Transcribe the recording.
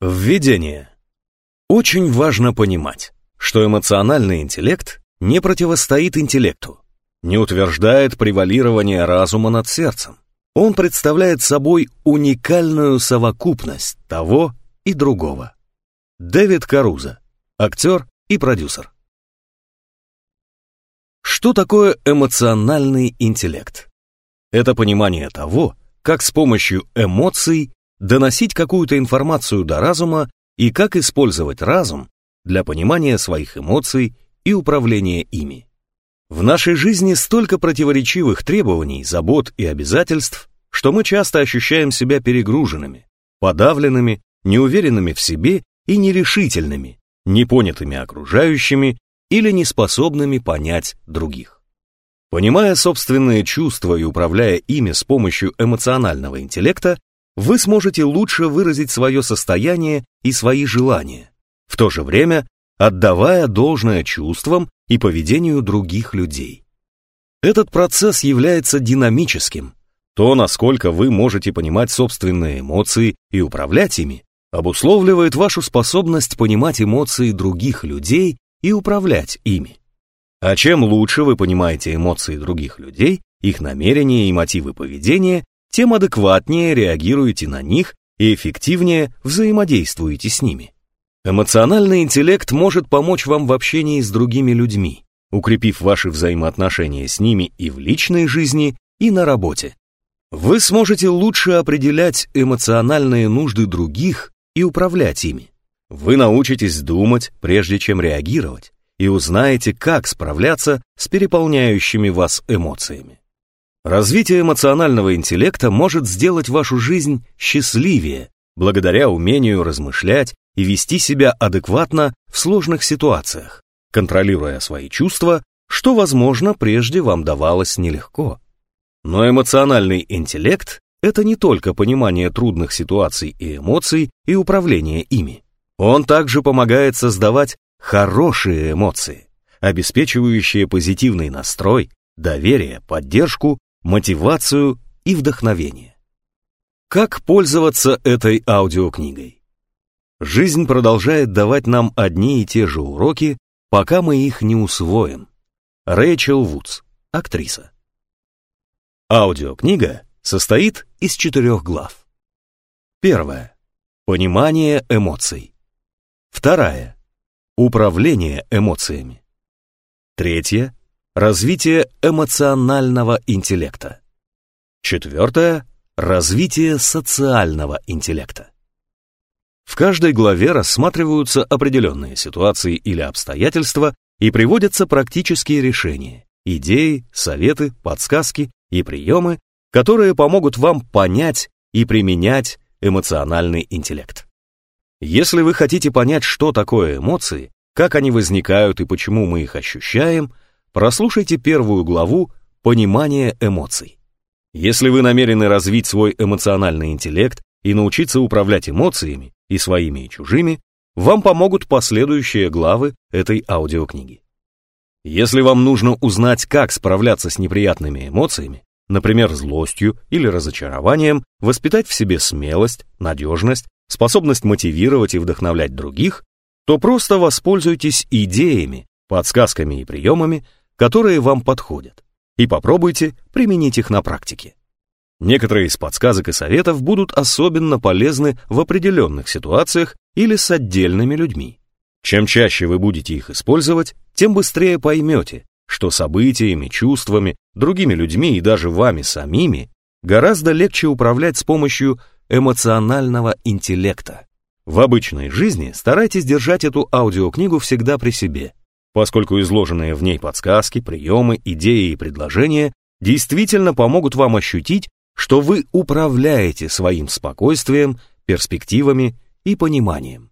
Введение. Очень важно понимать, что эмоциональный интеллект не противостоит интеллекту, не утверждает превалирование разума над сердцем. Он представляет собой уникальную совокупность того и другого. Дэвид Каруза, актер и продюсер. Что такое эмоциональный интеллект? Это понимание того, как с помощью эмоций доносить какую-то информацию до разума и как использовать разум для понимания своих эмоций и управления ими. В нашей жизни столько противоречивых требований, забот и обязательств, что мы часто ощущаем себя перегруженными, подавленными, неуверенными в себе и нерешительными, непонятыми окружающими или неспособными понять других. Понимая собственные чувства и управляя ими с помощью эмоционального интеллекта, вы сможете лучше выразить свое состояние и свои желания, в то же время отдавая должное чувствам и поведению других людей. Этот процесс является динамическим. То, насколько вы можете понимать собственные эмоции и управлять ими, обусловливает вашу способность понимать эмоции других людей и управлять ими. А чем лучше вы понимаете эмоции других людей, их намерения и мотивы поведения, тем адекватнее реагируете на них и эффективнее взаимодействуете с ними. Эмоциональный интеллект может помочь вам в общении с другими людьми, укрепив ваши взаимоотношения с ними и в личной жизни, и на работе. Вы сможете лучше определять эмоциональные нужды других и управлять ими. Вы научитесь думать, прежде чем реагировать, и узнаете, как справляться с переполняющими вас эмоциями. Развитие эмоционального интеллекта может сделать вашу жизнь счастливее, благодаря умению размышлять и вести себя адекватно в сложных ситуациях, контролируя свои чувства, что, возможно, прежде вам давалось нелегко. Но эмоциональный интеллект — это не только понимание трудных ситуаций и эмоций и управление ими. Он также помогает создавать хорошие эмоции, обеспечивающие позитивный настрой, доверие, поддержку мотивацию и вдохновение. Как пользоваться этой аудиокнигой? Жизнь продолжает давать нам одни и те же уроки, пока мы их не усвоим. Рэйчел Вудс, актриса. Аудиокнига состоит из четырех глав. Первая. Понимание эмоций. Вторая. Управление эмоциями. Третья. Развитие эмоционального интеллекта. Четвертое. Развитие социального интеллекта. В каждой главе рассматриваются определенные ситуации или обстоятельства и приводятся практические решения, идеи, советы, подсказки и приемы, которые помогут вам понять и применять эмоциональный интеллект. Если вы хотите понять, что такое эмоции, как они возникают и почему мы их ощущаем – прослушайте первую главу «Понимание эмоций». Если вы намерены развить свой эмоциональный интеллект и научиться управлять эмоциями, и своими, и чужими, вам помогут последующие главы этой аудиокниги. Если вам нужно узнать, как справляться с неприятными эмоциями, например, злостью или разочарованием, воспитать в себе смелость, надежность, способность мотивировать и вдохновлять других, то просто воспользуйтесь идеями, подсказками и приемами, которые вам подходят, и попробуйте применить их на практике. Некоторые из подсказок и советов будут особенно полезны в определенных ситуациях или с отдельными людьми. Чем чаще вы будете их использовать, тем быстрее поймете, что событиями, чувствами, другими людьми и даже вами самими гораздо легче управлять с помощью эмоционального интеллекта. В обычной жизни старайтесь держать эту аудиокнигу всегда при себе поскольку изложенные в ней подсказки, приемы, идеи и предложения действительно помогут вам ощутить, что вы управляете своим спокойствием, перспективами и пониманием.